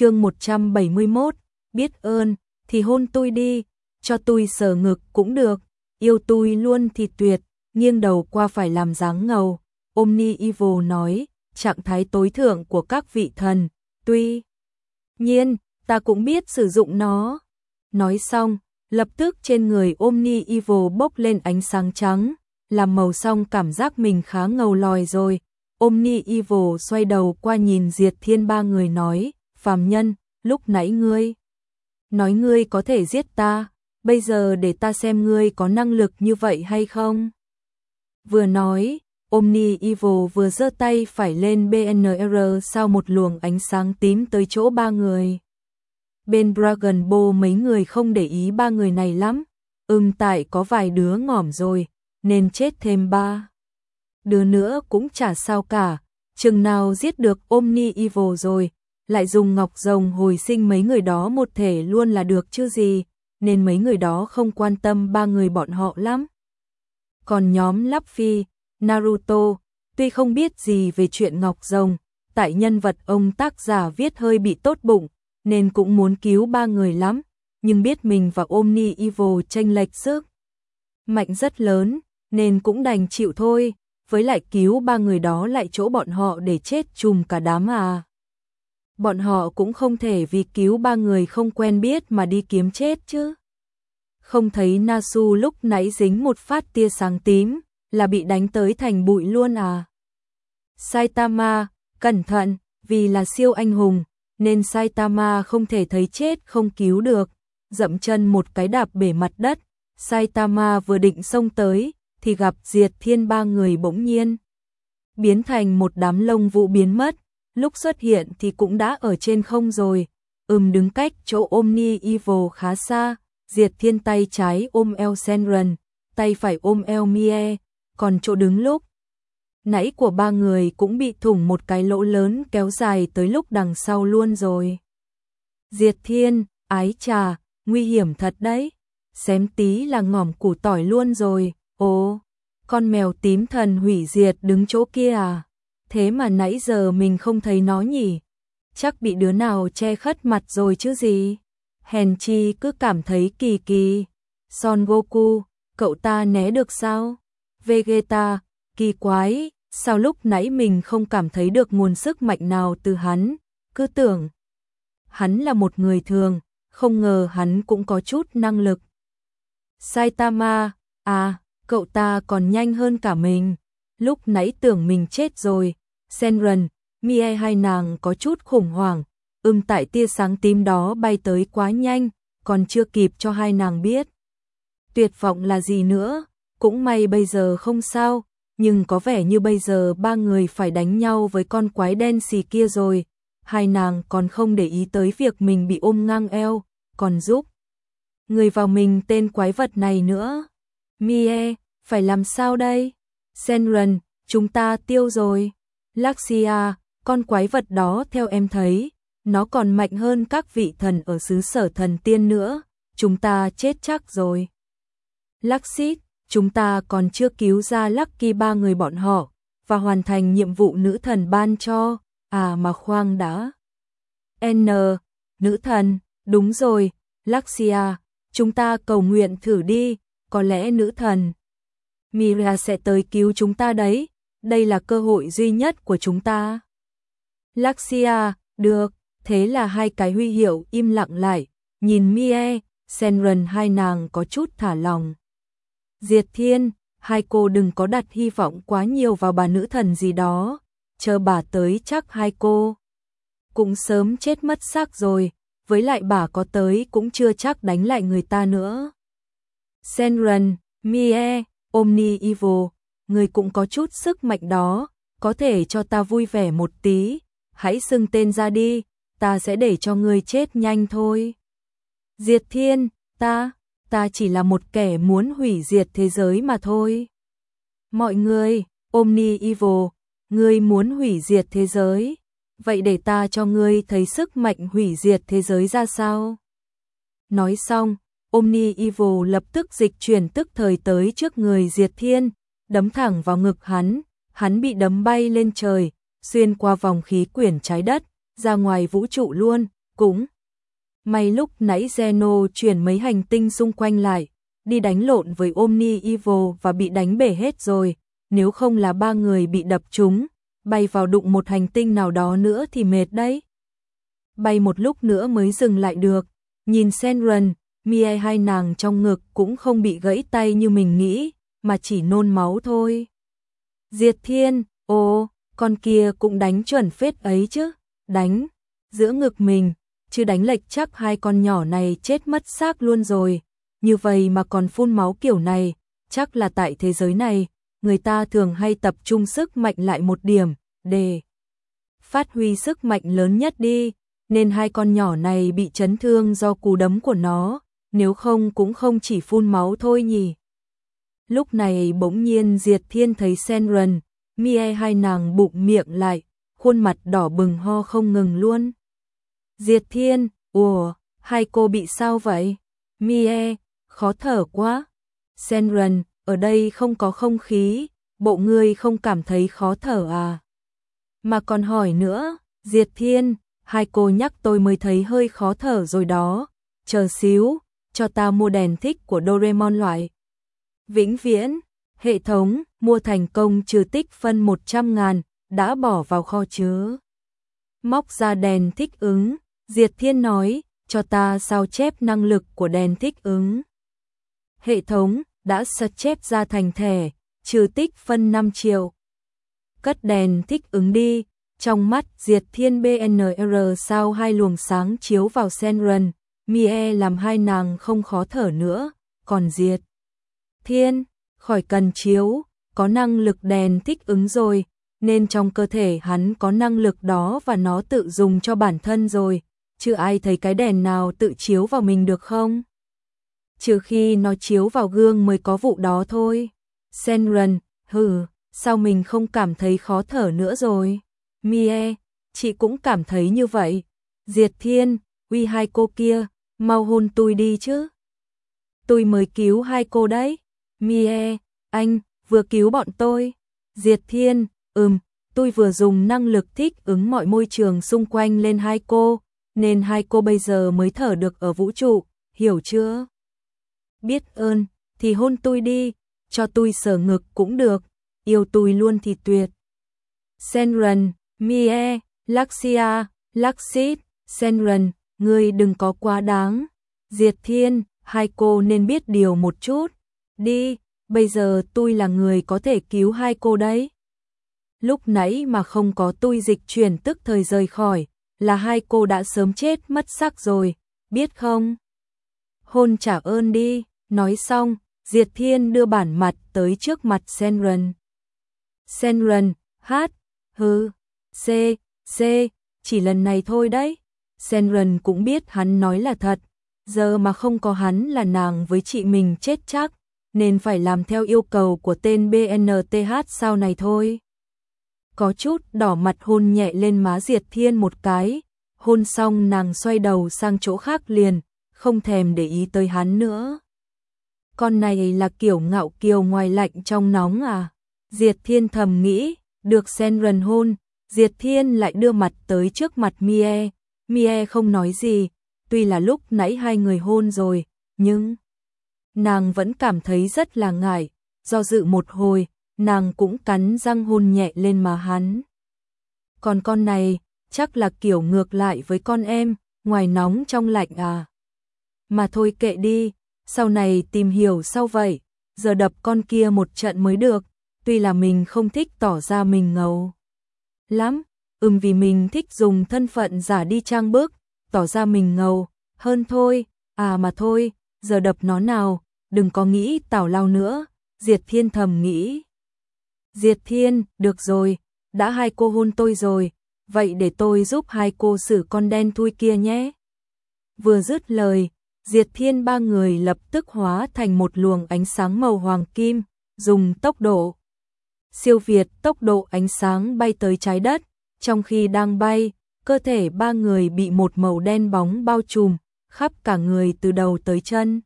chương 171, biết ơn, thì hôn tôi đi, cho tôi sờ ngực cũng được, yêu tôi luôn thì tuyệt, nghiêng đầu qua phải làm dáng ngầu. Omni Evil nói, trạng thái tối thượng của các vị thần, tuy nhiên, ta cũng biết sử dụng nó. Nói xong, lập tức trên người Omni Evil bốc lên ánh sáng trắng, làm màu xong cảm giác mình khá ngầu lòi rồi. Omni Evil xoay đầu qua nhìn Diệt Thiên ba người nói, phàm nhân, lúc nãy ngươi nói ngươi có thể giết ta, bây giờ để ta xem ngươi có năng lực như vậy hay không. Vừa nói, Omni Evil vừa giơ tay phải lên BNR sau một luồng ánh sáng tím tới chỗ ba người. Bên Dragon Ball mấy người không để ý ba người này lắm, ừm tại có vài đứa ngỏm rồi, nên chết thêm ba. Đứa nữa cũng chả sao cả, chừng nào giết được Omni Evil rồi, lại dùng ngọc rồng hồi sinh mấy người đó một thể luôn là được chứ gì, nên mấy người đó không quan tâm ba người bọn họ lắm. Còn nhóm Luffy, Naruto, tuy không biết gì về chuyện ngọc rồng, tại nhân vật ông tác giả viết hơi bị tốt bụng, nên cũng muốn cứu ba người lắm, nhưng biết mình và Omni Evil tranh lệch sức. Mạnh rất lớn, nên cũng đành chịu thôi, với lại cứu ba người đó lại chỗ bọn họ để chết chùm cả đám à. Bọn họ cũng không thể vì cứu ba người không quen biết mà đi kiếm chết chứ. Không thấy Nasu lúc nãy dính một phát tia sáng tím, là bị đánh tới thành bụi luôn à. Saitama, cẩn thận, vì là siêu anh hùng, nên Saitama không thể thấy chết không cứu được, dậm chân một cái đạp bể mặt đất, Saitama vừa định xông tới, thì gặp Diệt Thiên ba người bỗng nhiên. Biến thành một đám lông vũ biến mất, lúc xuất hiện thì cũng đã ở trên không rồi, ừm đứng cách chỗ Omni Evil khá xa, Diệt Thiên tay trái ôm eo Senran, tay phải ôm eo Mie, còn chỗ đứng lúc nãy của ba người cũng bị thủng một cái lỗ lớn kéo dài tới lúc đằng sau luôn rồi. Diệt Thiên, ái trà, nguy hiểm thật đấy. Xém tí là ngỏm củ tỏi luôn rồi. Ồ, con mèo tím thần hủy diệt đứng chỗ kia à? Thế mà nãy giờ mình không thấy nó nhỉ? Chắc bị đứa nào che khất mặt rồi chứ gì? Hèn chi cứ cảm thấy kỳ kỳ. Son Goku, cậu ta né được sao? Vegeta, kỳ quái, sao lúc nãy mình không cảm thấy được nguồn sức mạnh nào từ hắn? Cứ tưởng hắn là một người thường, không ngờ hắn cũng có chút năng lực. Saitama, à, cậu ta còn nhanh hơn cả mình. Lúc nãy tưởng mình chết rồi. Senran, Mie hai nàng có chút khủng hoảng. Ưm tại tia sáng tím đó bay tới quá nhanh, còn chưa kịp cho hai nàng biết. Tuyệt vọng là gì nữa, cũng may bây giờ không sao, nhưng có vẻ như bây giờ ba người phải đánh nhau với con quái đen xì kia rồi. Hai nàng còn không để ý tới việc mình bị ôm ngang eo, còn giúp người vào mình tên quái vật này nữa. Mie, phải làm sao đây? Senran, chúng ta tiêu rồi. Laxia, con quái vật đó theo em thấy, nó còn mạnh hơn các vị thần ở xứ sở thần tiên nữa, chúng ta chết chắc rồi. Laxit, chúng ta còn chưa cứu ra Lucky ba người bọn họ, và hoàn thành nhiệm vụ nữ thần ban cho, à mà khoang đã. N, nữ thần, đúng rồi, Laxia, chúng ta cầu nguyện thử đi, có lẽ nữ thần Mira sẽ tới cứu chúng ta đấy, đây là cơ hội duy nhất của chúng ta. Laxia, được, thế là hai cái huy hiệu im lặng lại, nhìn Mie, Senran hai nàng có chút thả lòng. Diệt Thiên, hai cô đừng có đặt hy vọng quá nhiều vào bà nữ thần gì đó, chờ bà tới chắc hai cô cũng sớm chết mất xác rồi, với lại bà có tới cũng chưa chắc đánh lại người ta nữa. Senran, Mie, Omni Evil, người cũng có chút sức mạnh đó, có thể cho ta vui vẻ một tí, hãy xưng tên ra đi, ta sẽ để cho ngươi chết nhanh thôi. Diệt Thiên, ta, ta chỉ là một kẻ muốn hủy diệt thế giới mà thôi. Mọi người, Omni Evil, ngươi muốn hủy diệt thế giới, vậy để ta cho ngươi thấy sức mạnh hủy diệt thế giới ra sao. Nói xong, Omni Evil lập tức dịch chuyển tức thời tới trước người Diệt Thiên, đấm thẳng vào ngực hắn, hắn bị đấm bay lên trời, xuyên qua vòng khí quyển trái đất, ra ngoài vũ trụ luôn, cũng may lúc nãy Zeno chuyển mấy hành tinh xung quanh lại, đi đánh lộn với Omni Evil và bị đánh bể hết rồi, nếu không là ba người bị đập trúng, bay vào đụng một hành tinh nào đó nữa thì mệt đấy. Bay một lúc nữa mới dừng lại được, nhìn Senran, Mie hai nàng trong ngực cũng không bị gãy tay như mình nghĩ, mà chỉ nôn máu thôi. Diệt Thiên, ồ, con kia cũng đánh chuẩn phết ấy chứ, đánh giữa ngực mình, chứ đánh lệch chắc hai con nhỏ này chết mất xác luôn rồi. Như vậy mà còn phun máu kiểu này, chắc là tại thế giới này, người ta thường hay tập trung sức mạnh lại một điểm, để phát huy sức mạnh lớn nhất đi, nên hai con nhỏ này bị chấn thương do cú đấm của nó, nếu không cũng không chỉ phun máu thôi nhỉ. Lúc này bỗng nhiên Diệt Thiên thấy Senran, Mie hai nàng bụng miệng lại, khuôn mặt đỏ bừng ho không ngừng luôn. Diệt Thiên, ủa, hai cô bị sao vậy? Mie, khó thở quá. Senran, ở đây không có không khí, bộ ngươi không cảm thấy khó thở à? Mà còn hỏi nữa, Diệt Thiên, hai cô nhắc tôi mới thấy hơi khó thở rồi đó, chờ xíu, cho ta mua đèn thích của Doraemon loại. Vĩnh viễn, hệ thống, mua thành công trừ tích phân 100 ngàn, đã bỏ vào kho chứa. Móc ra đèn thích ứng, Diệt Thiên nói, cho ta sao chép năng lực của đèn thích ứng. Hệ thống đã sật chép ra thành thẻ, trừ tích phân 5 triệu. Cất đèn thích ứng đi, trong mắt Diệt Thiên BNR sao hai luồng sáng chiếu vào Senran, Mie làm hai nàng không khó thở nữa, còn Diệt Thiên, khỏi cần chiếu, có năng lực đèn thích ứng rồi, nên trong cơ thể hắn có năng lực đó và nó tự dùng cho bản thân rồi, chứ ai thấy cái đèn nào tự chiếu vào mình được không? Trừ khi nó chiếu vào gương mới có vụ đó thôi. Senran, hừ, sao mình không cảm thấy khó thở nữa rồi? Mie, chị cũng cảm thấy như vậy. Diệt Thiên, uy hai cô kia, mau hôn tôi đi chứ. Tôi mới cứu hai cô đấy. Mie, anh, vừa cứu bọn tôi. Diệt Thiên, ừm, tôi vừa dùng năng lực thích ứng mọi môi trường xung quanh lên hai cô, nên hai cô bây giờ mới thở được ở vũ trụ, hiểu chưa? Biết ơn, thì hôn tôi đi, cho tôi sờ ngực cũng được, yêu tôi luôn thì tuyệt. Senran, Mie, Laxia, Laxit, Senran, ngươi đừng có quá đáng. Diệt Thiên, hai cô nên biết điều một chút. Đi, bây giờ tôi là người có thể cứu hai cô đấy. Lúc nãy mà không có tôi dịch chuyển tức thời rời khỏi, là hai cô đã sớm chết mất sắc rồi, biết không? Hôn trả ơn đi, nói xong, Diệt Thiên đưa bản mặt tới trước mặt Senran. Senran, hát, hư, c, c, chỉ lần này thôi đấy. Senran cũng biết hắn nói là thật, giờ mà không có hắn là nàng với chị mình chết chắc, nên phải làm theo yêu cầu của tên BNTH sau này thôi. Có chút đỏ mặt hôn nhẹ lên má Diệt Thiên một cái, hôn xong nàng xoay đầu sang chỗ khác liền, không thèm để ý tới hắn nữa. Con này là kiểu ngạo kiều ngoài lạnh trong nóng à? Diệt Thiên thầm nghĩ, được Senran hôn, Diệt Thiên lại đưa mặt tới trước mặt Mie, Mie không nói gì, tuy là lúc nãy hai người hôn rồi, nhưng nàng vẫn cảm thấy rất là ngại, do dự một hồi, nàng cũng cắn răng hôn nhẹ lên má hắn. Còn con này, chắc là kiểu ngược lại với con em, ngoài nóng trong lạnh à. Mà thôi kệ đi, sau này tìm hiểu sau vậy, giờ đập con kia một trận mới được, tuy là mình không thích tỏ ra mình ngầu. Lắm, ừm vì mình thích dùng thân phận giả đi trang bước, tỏ ra mình ngầu, hơn thôi, à mà thôi, giờ đập nó nào, đừng có nghĩ tảo lao nữa, Diệt Thiên thầm nghĩ. Diệt Thiên, được rồi, đã hai cô hôn tôi rồi, vậy để tôi giúp hai cô xử con đen thui kia nhé. Vừa dứt lời, Diệt Thiên ba người lập tức hóa thành một luồng ánh sáng màu hoàng kim, dùng tốc độ siêu việt tốc độ ánh sáng bay tới trái đất, trong khi đang bay, cơ thể ba người bị một màu đen bóng bao trùm, khắp cả người từ đầu tới chân.